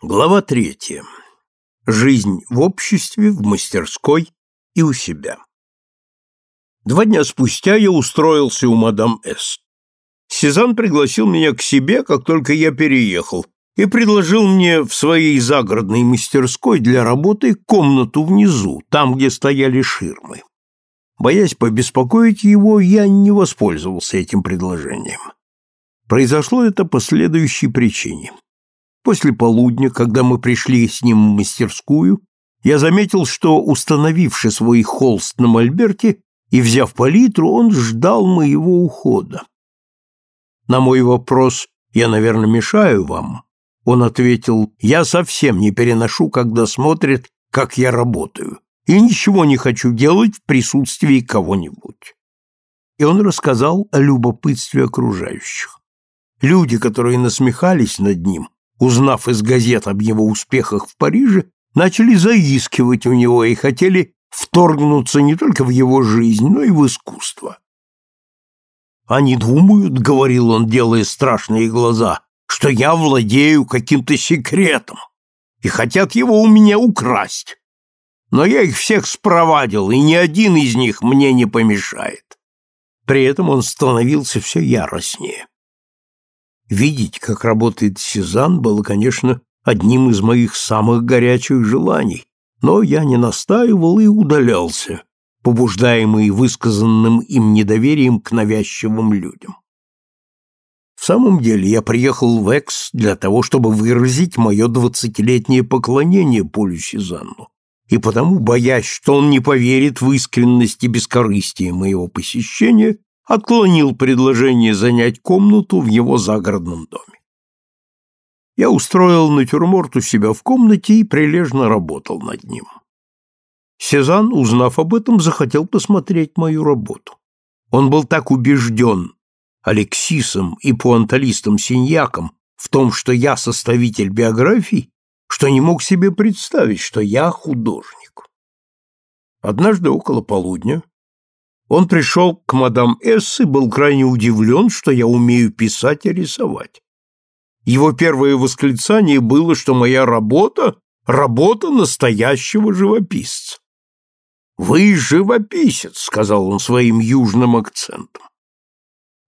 Глава третья. Жизнь в обществе, в мастерской и у себя. Два дня спустя я устроился у мадам С. Сезанн пригласил меня к себе, как только я переехал, и предложил мне в своей загородной мастерской для работы комнату внизу, там, где стояли ширмы. Боясь побеспокоить его, я не воспользовался этим предложением. Произошло это по следующей причине. После полудня, когда мы пришли с ним в мастерскую, я заметил, что, установивши свой холст на мольберте и взяв палитру, он ждал моего ухода. На мой вопрос «Я, наверное, мешаю вам?» он ответил «Я совсем не переношу, когда смотрят, как я работаю, и ничего не хочу делать в присутствии кого-нибудь». И он рассказал о любопытстве окружающих. Люди, которые насмехались над ним, узнав из газет об его успехах в Париже, начали заискивать у него и хотели вторгнуться не только в его жизнь, но и в искусство. «Они думают, — говорил он, делая страшные глаза, — что я владею каким-то секретом и хотят его у меня украсть. Но я их всех спровадил, и ни один из них мне не помешает». При этом он становился все яростнее. Видеть, как работает Сезанн, было, конечно, одним из моих самых горячих желаний, но я не настаивал и удалялся, побуждаемый высказанным им недоверием к навязчивым людям. В самом деле я приехал в Экс для того, чтобы выразить мое двадцатилетнее поклонение Полю Сезанну, и потому, боясь, что он не поверит в искренность и бескорыстие моего посещения, отклонил предложение занять комнату в его загородном доме. Я устроил натюрморт у себя в комнате и прилежно работал над ним. Сезанн, узнав об этом, захотел посмотреть мою работу. Он был так убежден Алексисом и пуанталистом Синьяком в том, что я составитель биографий, что не мог себе представить, что я художник. Однажды около полудня он пришел к мадам С и был крайне удивлен, что я умею писать и рисовать. Его первое восклицание было, что моя работа — работа настоящего живописца. «Вы живописец», — сказал он своим южным акцентом.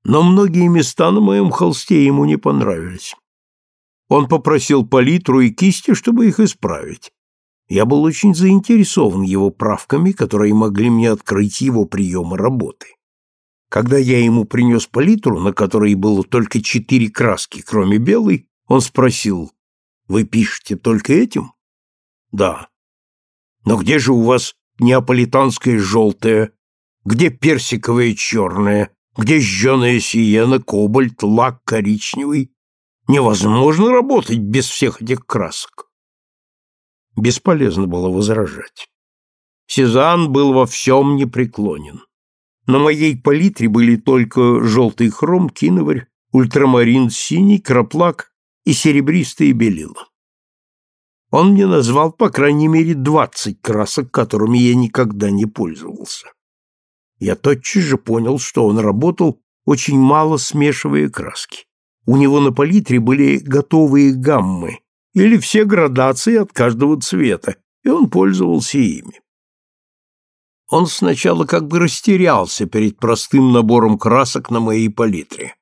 Но многие места на моем холсте ему не понравились. Он попросил палитру и кисти, чтобы их исправить. Я был очень заинтересован его правками, которые могли мне открыть его приемы работы. Когда я ему принес палитру, на которой было только четыре краски, кроме белой, он спросил, «Вы пишете только этим?» «Да». «Но где же у вас неаполитанское желтое? Где персиковое черное? Где жженая сиена, кобальт, лак коричневый? Невозможно работать без всех этих красок». Бесполезно было возражать. Сезанн был во всем непреклонен. На моей палитре были только желтый хром, киноварь, ультрамарин синий, краплак и серебристые белила. Он мне назвал, по крайней мере, двадцать красок, которыми я никогда не пользовался. Я тотчас же понял, что он работал, очень мало смешивая краски. У него на палитре были готовые гаммы, или все градации от каждого цвета, и он пользовался ими. Он сначала как бы растерялся перед простым набором красок на моей палитре.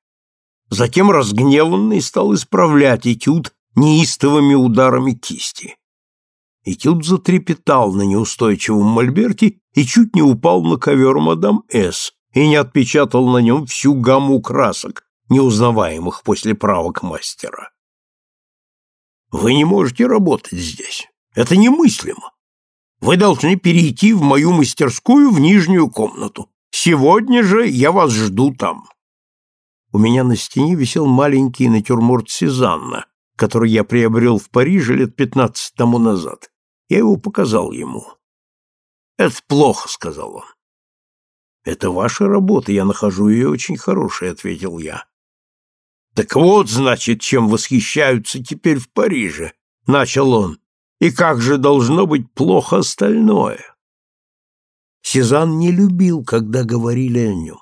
Затем разгневанный стал исправлять этюд неистовыми ударами кисти. Этюд затрепетал на неустойчивом мольберте и чуть не упал на ковер мадам С. и не отпечатал на нем всю гамму красок, неузнаваемых после правок мастера. Вы не можете работать здесь. Это немыслимо. Вы должны перейти в мою мастерскую в нижнюю комнату. Сегодня же я вас жду там. У меня на стене висел маленький натюрморт Сезанна, который я приобрел в Париже лет пятнадцать тому назад. Я его показал ему. «Это плохо», — сказал он. «Это ваша работа, я нахожу ее очень хорошей», — ответил я. Так вот, значит, чем восхищаются теперь в Париже, начал он. И как же должно быть плохо остальное? Сезанн не любил, когда говорили о нем.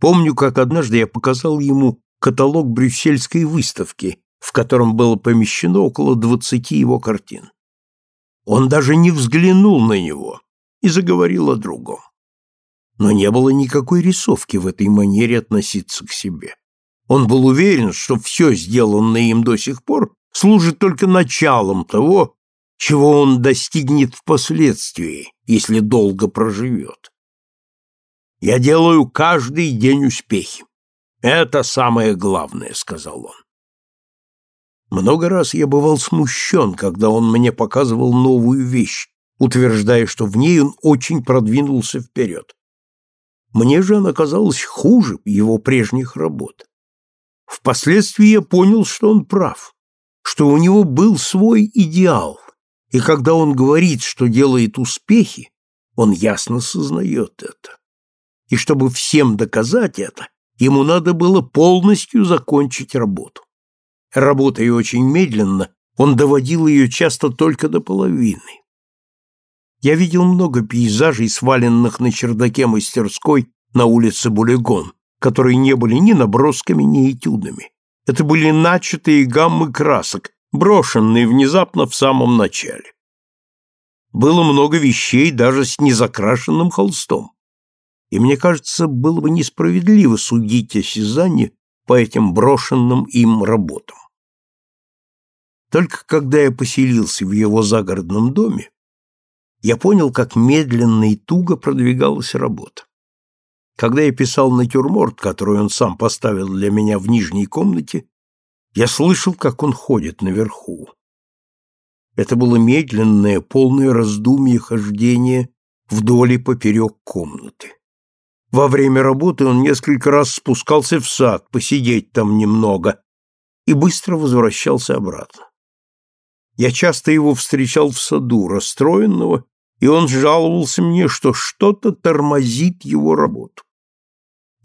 Помню, как однажды я показал ему каталог брюссельской выставки, в котором было помещено около двадцати его картин. Он даже не взглянул на него и заговорил о другом. Но не было никакой рисовки в этой манере относиться к себе. Он был уверен, что все сделанное им до сих пор служит только началом того, чего он достигнет впоследствии, если долго проживет. «Я делаю каждый день успехи. Это самое главное», — сказал он. Много раз я бывал смущен, когда он мне показывал новую вещь, утверждая, что в ней он очень продвинулся вперед. Мне же она казалась хуже его прежних работ. Впоследствии я понял, что он прав, что у него был свой идеал, и когда он говорит, что делает успехи, он ясно сознает это. И чтобы всем доказать это, ему надо было полностью закончить работу. Работая очень медленно, он доводил ее часто только до половины. Я видел много пейзажей, сваленных на чердаке мастерской на улице Булегон, которые не были ни набросками, ни этюдами. Это были начатые гаммы красок, брошенные внезапно в самом начале. Было много вещей даже с незакрашенным холстом. И мне кажется, было бы несправедливо судить о Сезанне по этим брошенным им работам. Только когда я поселился в его загородном доме, я понял, как медленно и туго продвигалась работа. Когда я писал натюрморт, который он сам поставил для меня в нижней комнате, я слышал, как он ходит наверху. Это было медленное, полное раздумье хождение вдоль и поперек комнаты. Во время работы он несколько раз спускался в сад, посидеть там немного, и быстро возвращался обратно. Я часто его встречал в саду, расстроенного, и он жаловался мне, что что-то тормозит его работу.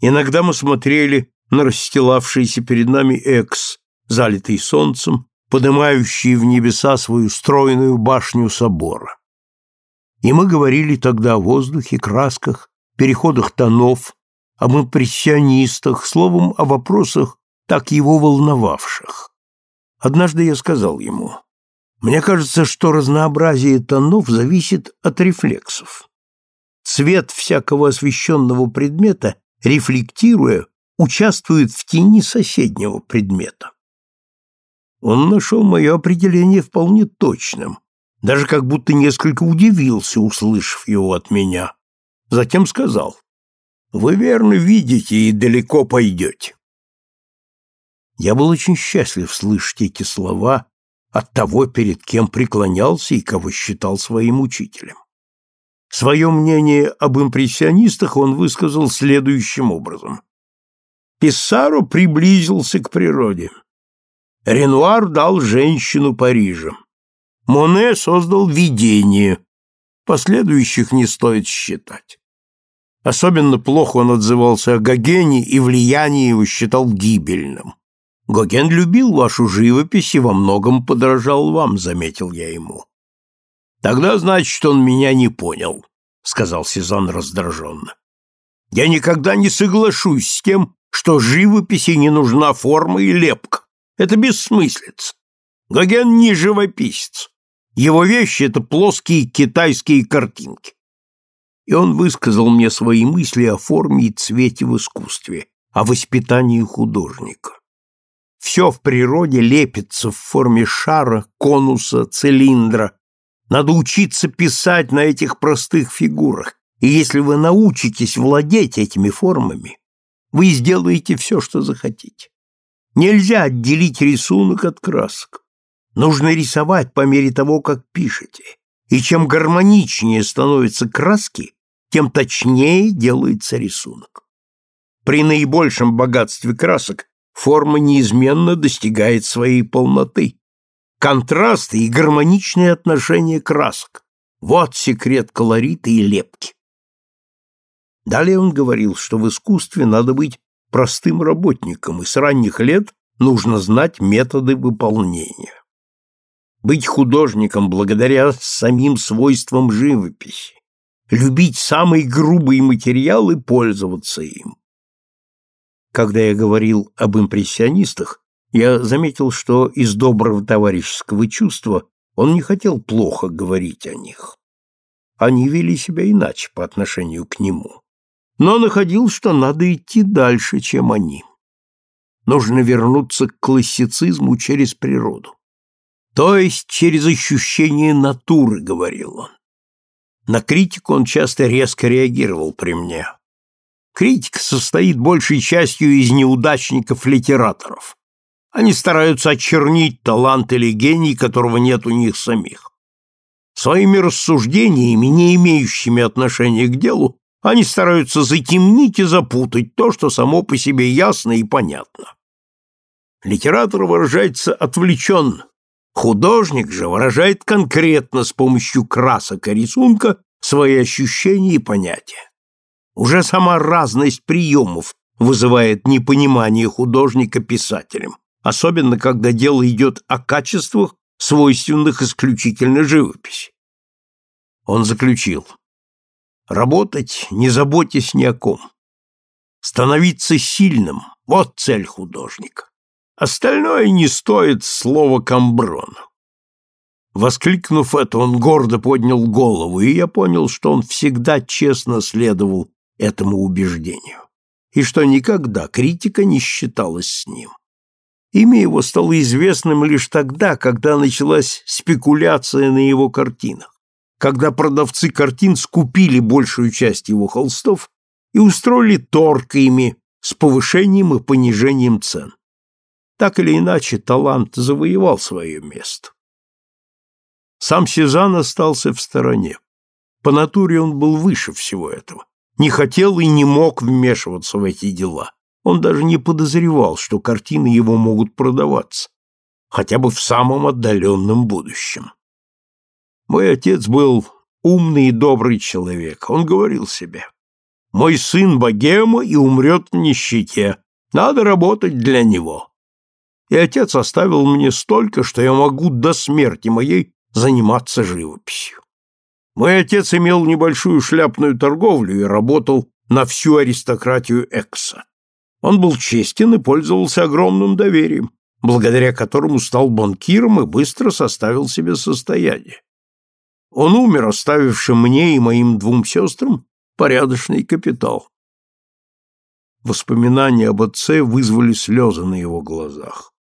Иногда мы смотрели на расстилавшийся перед нами экс, залитый солнцем, поднимающий в небеса свою стройную башню собора. И мы говорили тогда о воздухе, красках, переходах тонов, об импрессионистах, словом, о вопросах, так его волновавших. Однажды я сказал ему, мне кажется, что разнообразие тонов зависит от рефлексов. Цвет всякого освещенного предмета, рефлектируя, участвует в тени соседнего предмета. Он нашел мое определение вполне точным, даже как будто несколько удивился, услышав его от меня. Затем сказал, «Вы верно видите и далеко пойдете». Я был очень счастлив слышать эти слова от того, перед кем преклонялся и кого считал своим учителем. Свое мнение об импрессионистах он высказал следующим образом. Писсаро приблизился к природе. Ренуар дал женщину Парижа. Моне создал видение. Последующих не стоит считать. Особенно плохо он отзывался о Гогене и влияние его считал гибельным. Гоген любил вашу живопись и во многом подражал вам, заметил я ему. Тогда, значит, он меня не понял, сказал Сезанн раздраженно. Я никогда не соглашусь с тем, что живописи не нужна форма и лепка. Это бессмыслица. Гоген не живописец. Его вещи — это плоские китайские картинки. И он высказал мне свои мысли о форме и цвете в искусстве, о воспитании художника. Все в природе лепится в форме шара, конуса, цилиндра. Надо учиться писать на этих простых фигурах, и если вы научитесь владеть этими формами, вы сделаете все, что захотите. Нельзя отделить рисунок от красок. Нужно рисовать по мере того, как пишете. И чем гармоничнее становятся краски, тем точнее делается рисунок. При наибольшем богатстве красок форма неизменно достигает своей полноты. Контрасты и гармоничные отношения красок – вот секрет колорита и лепки. Далее он говорил, что в искусстве надо быть простым работником, и с ранних лет нужно знать методы выполнения. Быть художником благодаря самим свойствам живописи, любить самый грубый материал и пользоваться им. Когда я говорил об импрессионистах, Я заметил, что из доброго товарищеского чувства он не хотел плохо говорить о них. Они вели себя иначе по отношению к нему. Но находил, что надо идти дальше, чем они. Нужно вернуться к классицизму через природу. То есть через ощущение натуры, говорил он. На критику он часто резко реагировал при мне. Критика состоит большей частью из неудачников-литераторов. Они стараются очернить талант или гений, которого нет у них самих. Своими рассуждениями, не имеющими отношения к делу, они стараются затемнить и запутать то, что само по себе ясно и понятно. Литератор выражается отвлеченно, художник же выражает конкретно с помощью красок и рисунка свои ощущения и понятия. Уже сама разность приемов вызывает непонимание художника писателем, особенно когда дело идет о качествах, свойственных исключительно живописи. Он заключил. Работать, не заботясь ни о ком. Становиться сильным – вот цель художника. Остальное не стоит слова камброна. Воскликнув это, он гордо поднял голову, и я понял, что он всегда честно следовал этому убеждению, и что никогда критика не считалась с ним. Имя его стало известным лишь тогда, когда началась спекуляция на его картинах, когда продавцы картин скупили большую часть его холстов и устроили торг ими с повышением и понижением цен. Так или иначе, талант завоевал свое место. Сам Сезанн остался в стороне. По натуре он был выше всего этого, не хотел и не мог вмешиваться в эти дела. Он даже не подозревал, что картины его могут продаваться, хотя бы в самом отдаленном будущем. Мой отец был умный и добрый человек. Он говорил себе, «Мой сын богема и умрет в нищете. Надо работать для него». И отец оставил мне столько, что я могу до смерти моей заниматься живописью. Мой отец имел небольшую шляпную торговлю и работал на всю аристократию Экса. Он был честен и пользовался огромным доверием, благодаря которому стал банкиром и быстро составил себе состояние. Он умер, оставивши мне и моим двум сестрам порядочный капитал. Воспоминания об отце вызвали слезы на его глазах.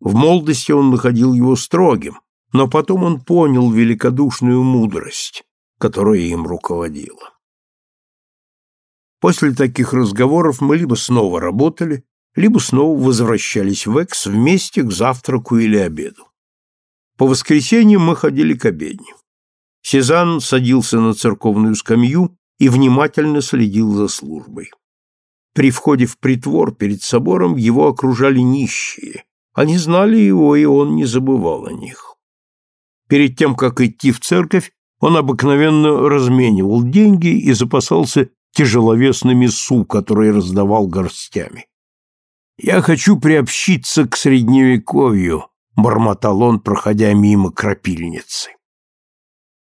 В молодости он находил его строгим, но потом он понял великодушную мудрость, которая им руководила. После таких разговоров мы либо снова работали, либо снова возвращались в Экс вместе к завтраку или обеду. По воскресеньям мы ходили к обедне. Сезанн садился на церковную скамью и внимательно следил за службой. При входе в притвор перед собором его окружали нищие. Они знали его, и он не забывал о них. Перед тем, как идти в церковь, он обыкновенно разменивал деньги и запасался тяжеловесными су, которые раздавал горстями. «Я хочу приобщиться к средневековью», — бормотал он, проходя мимо крапильницы.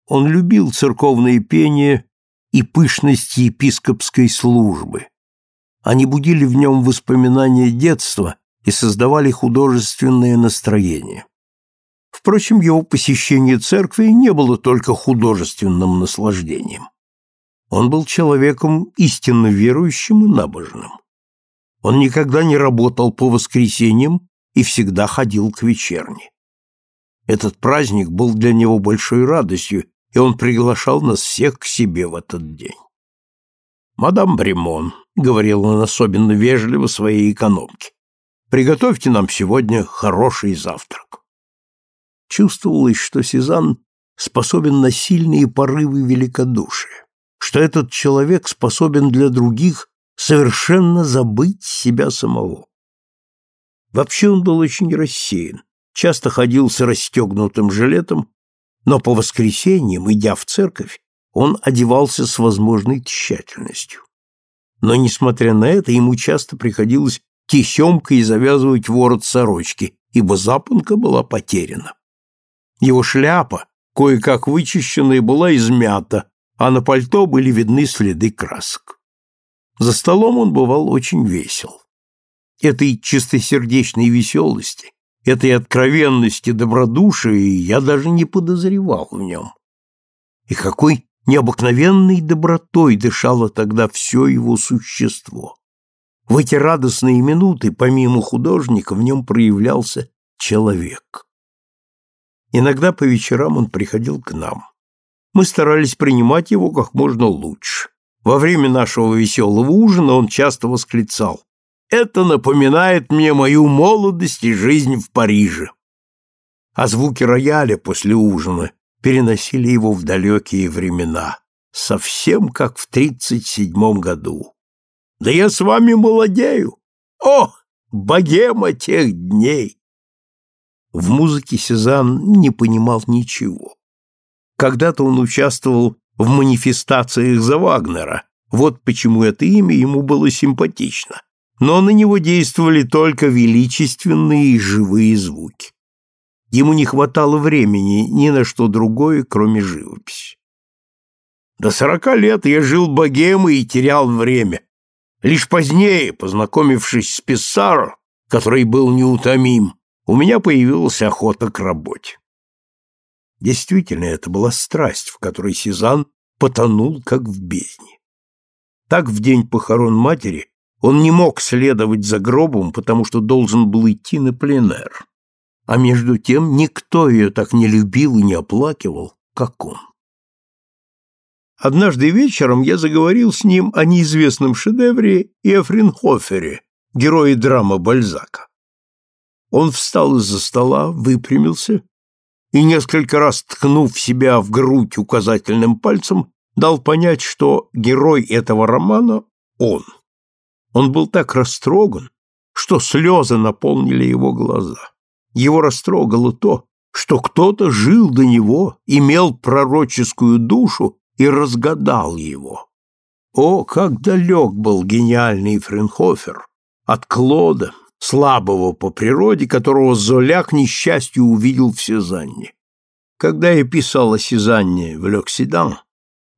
Он любил церковное пение и пышность епископской службы. Они будили в нем воспоминания детства и создавали художественное настроение. Впрочем, его посещение церкви не было только художественным наслаждением. Он был человеком истинно верующим и набожным. Он никогда не работал по воскресеньям и всегда ходил к вечерне. Этот праздник был для него большой радостью, и он приглашал нас всех к себе в этот день. «Мадам Бремон», — говорил он особенно вежливо своей экономке, — «приготовьте нам сегодня хороший завтрак». Чувствовалось, что Сезанн способен на сильные порывы великодушия что этот человек способен для других совершенно забыть себя самого. Вообще он был очень рассеян, часто ходил с расстегнутым жилетом, но по воскресеньям, идя в церковь, он одевался с возможной тщательностью. Но, несмотря на это, ему часто приходилось тесемкой завязывать ворот сорочки, ибо запонка была потеряна. Его шляпа, кое-как вычищенная, была измята, а на пальто были видны следы красок. За столом он бывал очень весел. Этой чистосердечной веселости, этой откровенности добродушия я даже не подозревал в нем. И какой необыкновенной добротой дышало тогда все его существо. В эти радостные минуты, помимо художника, в нем проявлялся человек. Иногда по вечерам он приходил к нам. Мы старались принимать его как можно лучше. Во время нашего веселого ужина он часто восклицал «Это напоминает мне мою молодость и жизнь в Париже». А звуки рояля после ужина переносили его в далекие времена, совсем как в тридцать седьмом году. Да я с вами молодею! О, богема тех дней! В музыке Сезанн не понимал ничего. Когда-то он участвовал в манифестациях за Вагнера, вот почему это имя ему было симпатично, но на него действовали только величественные и живые звуки. Ему не хватало времени ни на что другое, кроме живописи. До сорока лет я жил богемой и терял время. Лишь позднее, познакомившись с Писсаро, который был неутомим, у меня появилась охота к работе. Действительно, это была страсть, в которой Сезанн потонул, как в бездне. Так в день похорон матери он не мог следовать за гробом, потому что должен был идти на пленэр. А между тем никто ее так не любил и не оплакивал, как он. Однажды вечером я заговорил с ним о неизвестном шедевре и о Фринхофере, герое драмы Бальзака. Он встал из-за стола, выпрямился и, несколько раз ткнув себя в грудь указательным пальцем, дал понять, что герой этого романа — он. Он был так растроган, что слезы наполнили его глаза. Его растрогало то, что кто-то жил до него, имел пророческую душу и разгадал его. О, как далек был гениальный Френхофер от Клода, слабого по природе, которого Золя, к несчастью, увидел в Сезанне. Когда я писал о Сезанне в Лёксидан,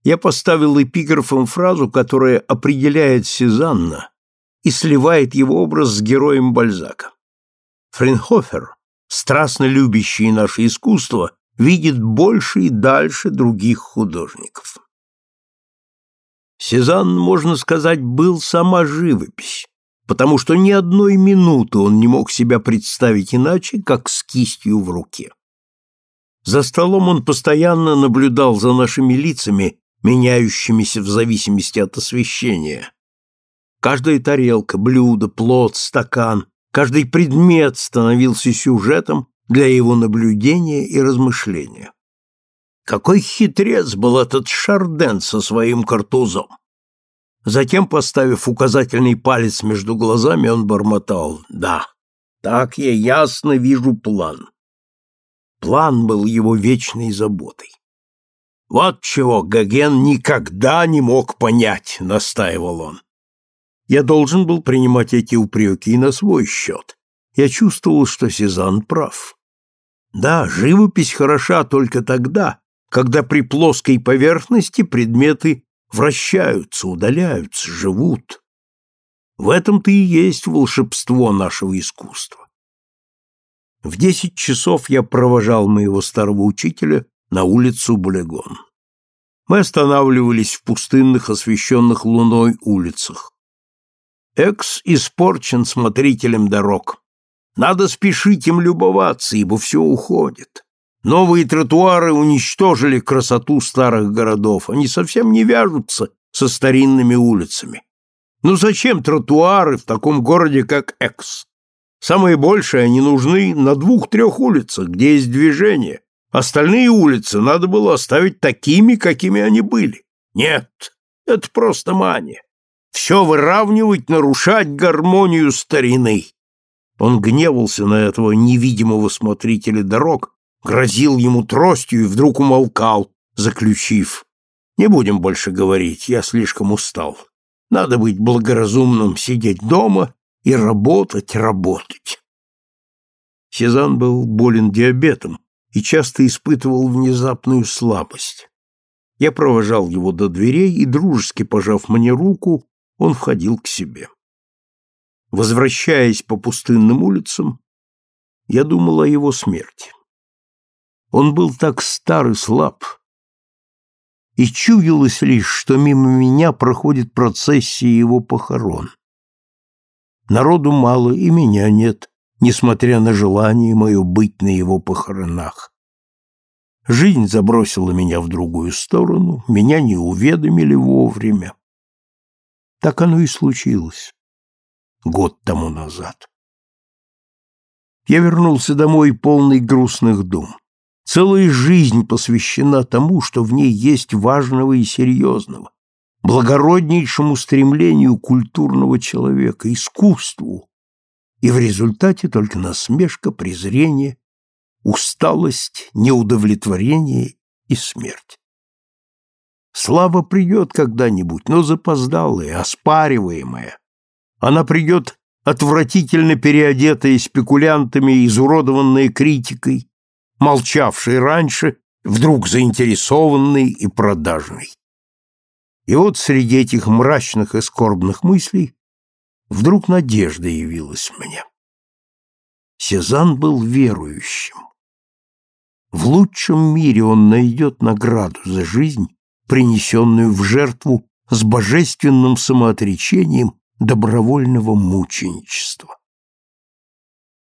я поставил эпиграфом фразу, которая определяет Сезанна и сливает его образ с героем Бальзака. Френхофер, страстно любящий наше искусство, видит больше и дальше других художников. Сезанн, можно сказать, был сама живопись, потому что ни одной минуты он не мог себя представить иначе, как с кистью в руке. За столом он постоянно наблюдал за нашими лицами, меняющимися в зависимости от освещения. Каждая тарелка, блюдо, плод, стакан, каждый предмет становился сюжетом для его наблюдения и размышления. Какой хитрец был этот Шарден со своим картузом! Затем, поставив указательный палец между глазами, он бормотал «Да, так я ясно вижу план». План был его вечной заботой. «Вот чего Гоген никогда не мог понять», — настаивал он. Я должен был принимать эти упреки на свой счет. Я чувствовал, что Сезанн прав. Да, живопись хороша только тогда, когда при плоской поверхности предметы вращаются, удаляются, живут. В этом-то и есть волшебство нашего искусства. В десять часов я провожал моего старого учителя на улицу Булегон. Мы останавливались в пустынных, освещенных луной улицах. Экс испорчен смотрителем дорог. Надо спешить им любоваться, ибо все уходит. Новые тротуары уничтожили красоту старых городов. Они совсем не вяжутся со старинными улицами. Ну зачем тротуары в таком городе, как Экс? Самые большие они нужны на двух-трех улицах, где есть движение. Остальные улицы надо было оставить такими, какими они были. Нет, это просто мания. Все выравнивать, нарушать гармонию старины. Он гневался на этого невидимого смотрителя дорог, грозил ему тростью и вдруг умолкал, заключив. «Не будем больше говорить, я слишком устал. Надо быть благоразумным, сидеть дома и работать, работать». Сезанн был болен диабетом и часто испытывал внезапную слабость. Я провожал его до дверей и, дружески пожав мне руку, он входил к себе. Возвращаясь по пустынным улицам, я думал о его смерти. Он был так стар и слаб, и чуялось лишь, что мимо меня проходит процессия его похорон. Народу мало, и меня нет, несмотря на желание мое быть на его похоронах. Жизнь забросила меня в другую сторону, меня не уведомили вовремя. Так оно и случилось год тому назад. Я вернулся домой полный грустных дум. Целая жизнь посвящена тому, что в ней есть важного и серьезного, благороднейшему стремлению культурного человека, искусству, и в результате только насмешка, презрение усталость, неудовлетворение и смерть. Слава придет когда-нибудь, но запоздалая, оспариваемая. Она придет отвратительно переодетая спекулянтами, изуродованная критикой, молчавшей раньше, вдруг заинтересованной и продажной. И вот среди этих мрачных и скорбных мыслей вдруг надежда явилась мне. Сезанн был верующим. В лучшем мире он найдет награду за жизнь, принесенную в жертву с божественным самоотречением добровольного мученичества.